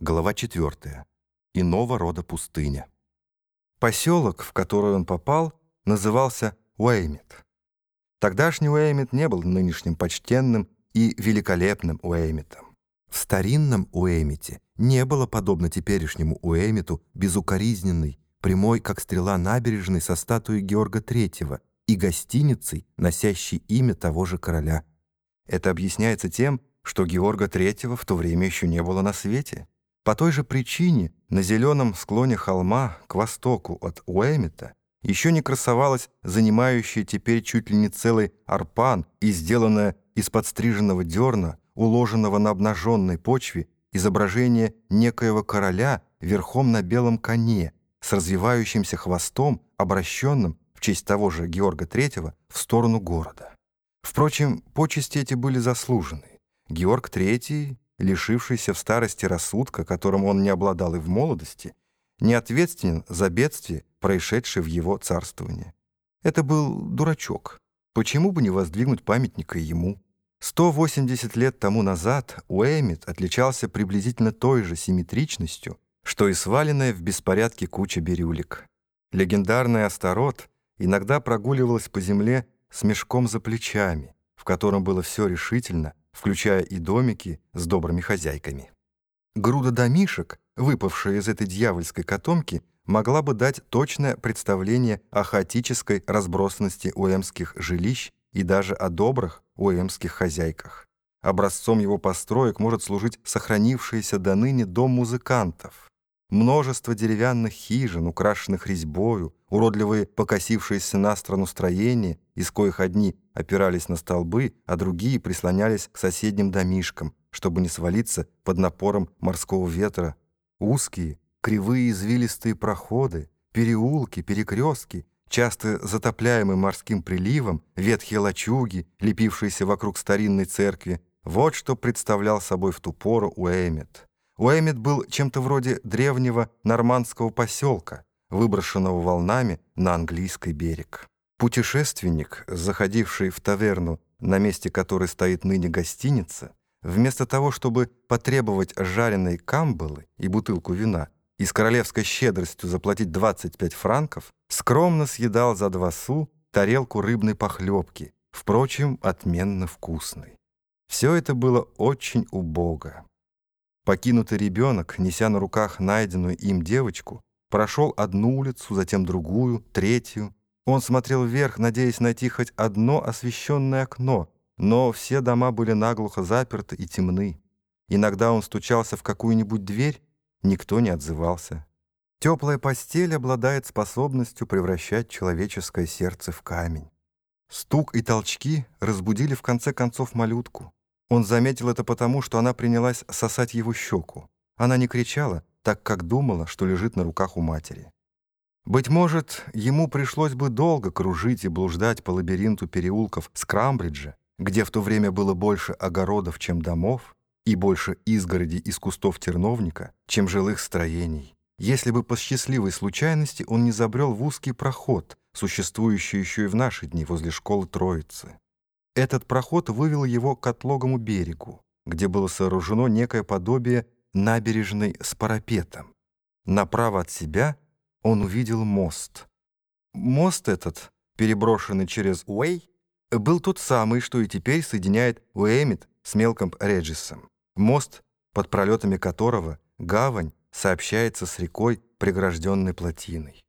Глава 4. Иного рода пустыня. Поселок, в который он попал, назывался Уэймит. Тогдашний Уэймит не был нынешним почтенным и великолепным Уэймитом. В старинном Уэймите не было, подобно теперешнему Уэймиту, безукоризненной, прямой, как стрела набережной со статуей Георга III и гостиницей, носящей имя того же короля. Это объясняется тем, что Георга III в то время еще не было на свете. По той же причине на зеленом склоне холма к востоку от Уэмита еще не красовалась занимающая теперь чуть ли не целый арпан и сделанная из подстриженного дерна, уложенного на обнаженной почве, изображение некоего короля верхом на белом коне с развивающимся хвостом, обращенным в честь того же Георга III в сторону города. Впрочем, почести эти были заслужены. Георг III лишившийся в старости рассудка, которым он не обладал и в молодости, не ответственен за бедствие, происшедшее в его царствовании. Это был дурачок. Почему бы не воздвигнуть памятника ему? 180 лет тому назад Уэймит отличался приблизительно той же симметричностью, что и сваленная в беспорядке куча бирюлек. Легендарный Астарот иногда прогуливалась по земле с мешком за плечами, в котором было все решительно, включая и домики с добрыми хозяйками. Груда домишек, выпавшая из этой дьявольской котомки, могла бы дать точное представление о хаотической разбросанности уэмских жилищ и даже о добрых уэмских хозяйках. Образцом его построек может служить сохранившийся до ныне дом музыкантов, Множество деревянных хижин, украшенных резьбою, уродливые покосившиеся на страну строения, из коих одни опирались на столбы, а другие прислонялись к соседним домишкам, чтобы не свалиться под напором морского ветра. Узкие, кривые извилистые проходы, переулки, перекрестки, часто затопляемые морским приливом, ветхие лачуги, лепившиеся вокруг старинной церкви, вот что представлял собой в ту пору Уэймет. Уэймит был чем-то вроде древнего нормандского поселка, выброшенного волнами на английский берег. Путешественник, заходивший в таверну, на месте которой стоит ныне гостиница, вместо того, чтобы потребовать жареной камбалы и бутылку вина и с королевской щедростью заплатить 25 франков, скромно съедал за два су тарелку рыбной похлебки, впрочем, отменно вкусной. Все это было очень убого. Покинутый ребенок, неся на руках найденную им девочку, прошел одну улицу, затем другую, третью. Он смотрел вверх, надеясь найти хоть одно освещенное окно, но все дома были наглухо заперты и темны. Иногда он стучался в какую-нибудь дверь, никто не отзывался. Теплая постель обладает способностью превращать человеческое сердце в камень. Стук и толчки разбудили в конце концов малютку. Он заметил это потому, что она принялась сосать его щеку. Она не кричала, так как думала, что лежит на руках у матери. Быть может, ему пришлось бы долго кружить и блуждать по лабиринту переулков Скрамбриджа, где в то время было больше огородов, чем домов, и больше изгороди из кустов терновника, чем жилых строений, если бы по счастливой случайности он не забрел в узкий проход, существующий еще и в наши дни возле школы Троицы. Этот проход вывел его к отлогому берегу, где было сооружено некое подобие набережной с парапетом. Направо от себя он увидел мост. Мост этот, переброшенный через Уэй, был тот самый, что и теперь соединяет Уэймит с Мелком Реджисом. Мост, под пролетами которого гавань сообщается с рекой, прегражденной плотиной.